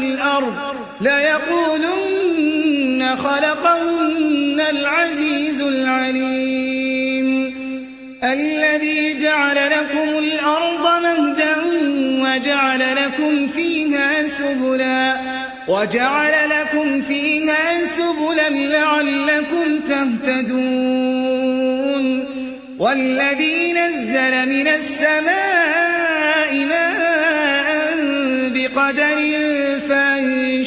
والأرض ليقولن خلقهن العزيز العليم. الذي جعل لكم الأرض مهدا وجعل لكم فيها سبلا وجعل لكم فيها سبلا لعلكم تهتدون. والذي نزل من السماء ماء بقدر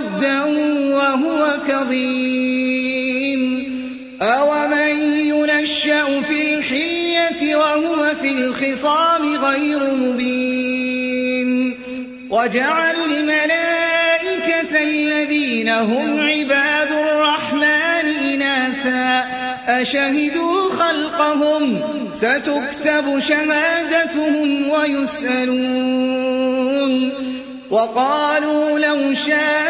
مسودا وهو كظيم أومن ينشأ في الحلية وهو في الخصام غير مبين وجعلوا الملائكة الذين هم عباد الرحمن إناثا أشهدوا خلقهم ستكتب شهادتهم ويسألون وقالوا لو شاء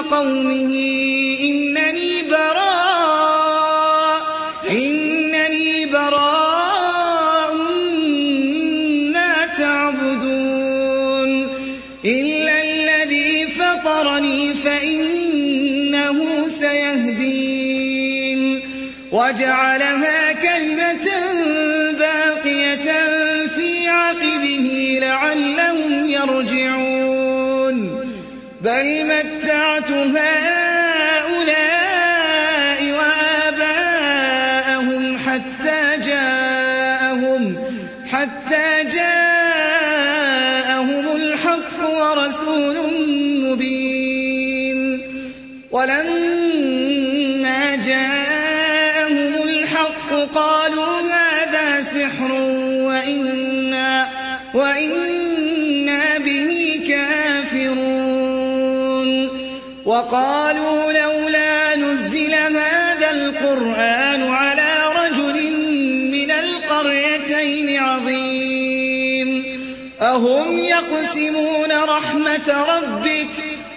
وقومه إنني براء إنني براء مما تعبدون. إلا الذي فطرني فإنه سيهدين. وجعلها ولما جاءهم الحق قالوا هذا سحر وإنا وإنا به كافرون. وقالوا لولا نزل هذا القرآن على رجل من القريتين عظيم. أهم يقسمون رحمة ربك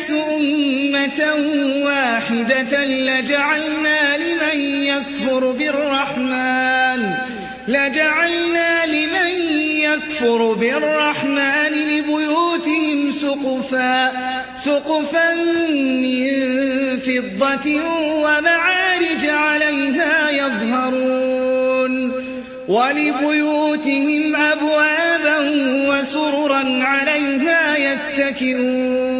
الناس أمة واحدة لجعلنا لمن يكفر بالرحمن لجعلنا لمن يكفر بالرحمن لبيوتهم سقفا سقفا من فضة ومعارج عليها يظهرون ولبيوتهم أبوابا وسررا عليها يتكئون.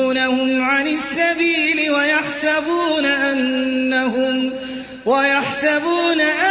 السبيل ويحسبون أنهم ويحسبون أنهم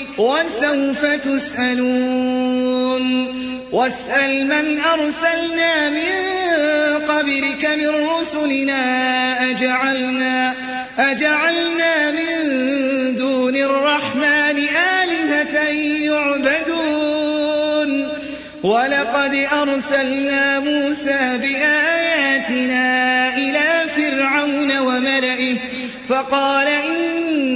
وسوف تسألون. واسأل من أرسلنا من قبلك من رسلنا. أجعلنا أجعلنا من دون الرحمن آلهة يعبدون. ولقد أرسلنا موسى بآياتنا إلى فرعون وملئه فقال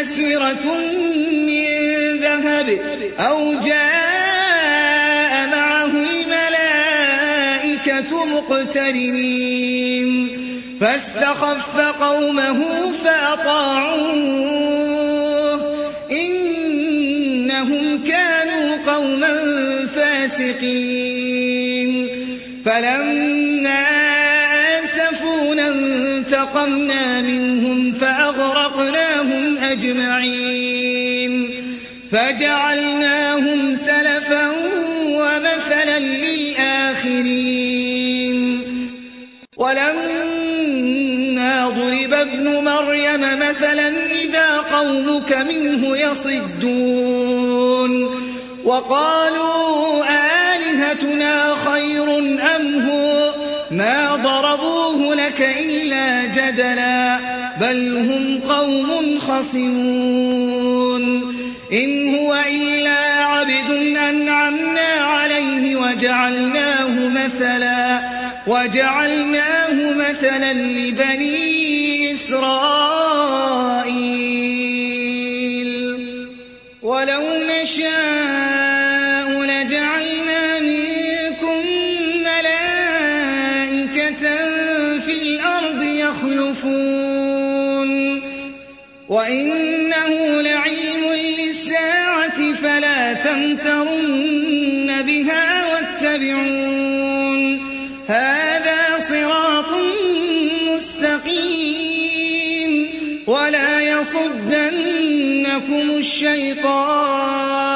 أسورة من ذهب أو جاء معه الملائكة مقترنين. فاستخف قومه فأطاعوه. إنهم كانوا قوما فاسقين. فلما أجمعين. فجعلناهم سلفا ومثلا للآخرين. ولما ضرب ابن مريم مثلا إذا قومك منه يصدون. وقالوا آلهتنا خير أم هو؟ ما ضربوه لك إلا جدلا بل هم قوم خصمون. إن هو إلا عبد أنعمنا عليه وجعلناه مثلا وجعلناه مثلا لبني إسرائيل. ولو نشاء يخلفون وإنه لعلم للساعة فلا تمترن بها واتبعون. هذا صراط مستقيم. ولا يصدنكم الشيطان.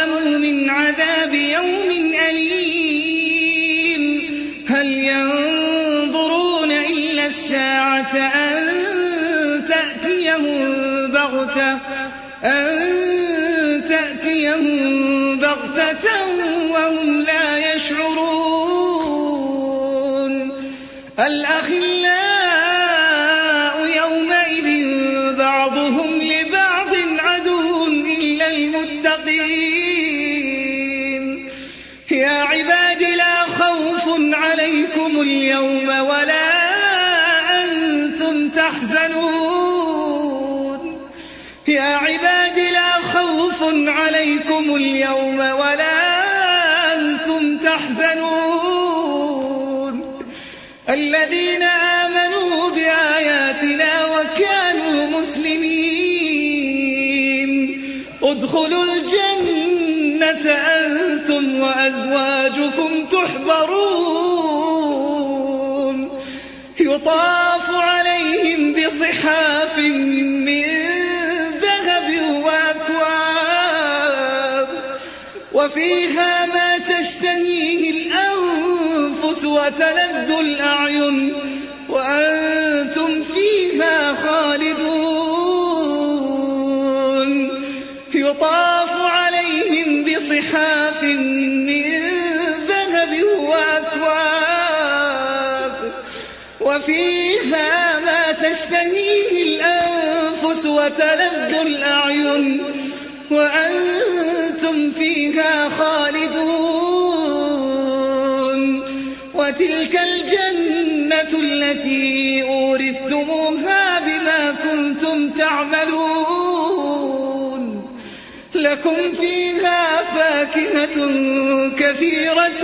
عذاب يوم أليم. هل ينظرون إلا الساعة أن تأتيهم بغتة؟ أن تأتيهم ولا أنتم تحزنون. الذين آمنوا بآياتنا وكانوا مسلمين. ادخلوا الجنة وفيها ما تشتهيه الأنفس وتلذ الأعين وأنتم فيها خالدون. يطاف عليهم بصحاف من ذهب وأكواب وفيها ما تشتهيه الأنفس وتلذ الأعين وأنتم فيها خالدون. وتلك الجنة التي أورثتموها بما كنتم تعملون. لكم فيها فاكهة كثيرة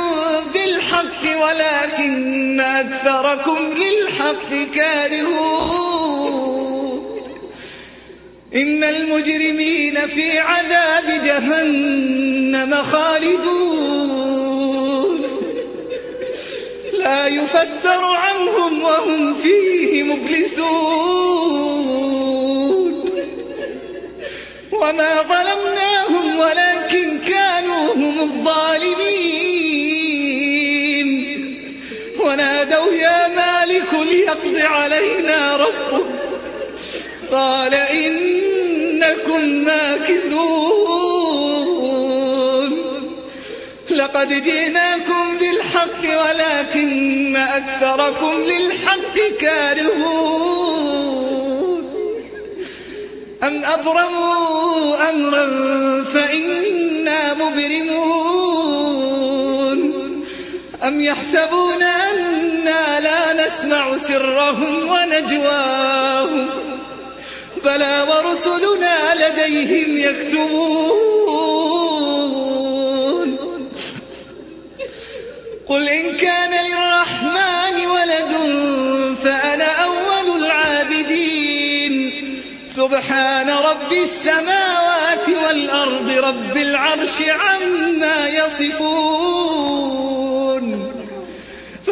ولكن أكثركم للحق كارهون. إن المجرمين في عذاب جهنم خالدون. لا يفتر عنهم وهم فيه مبلسون. وما ظلمناهم ولكن كانوا هم الظالمين. قال إنكم ماكثون. لقد جئناكم بالحق ولكن أكثركم للحق كارهون. أم أبرموا أمرا فإنا مبرمون. أم يحسبون أنا لا نسمع سرهم ونجواهم. بلى ورسلنا لديهم يكتبون. قل إن كان للرحمن ولد فأنا أول العابدين. سبحان رب السماوات والأرض رب العرش عما يصفون.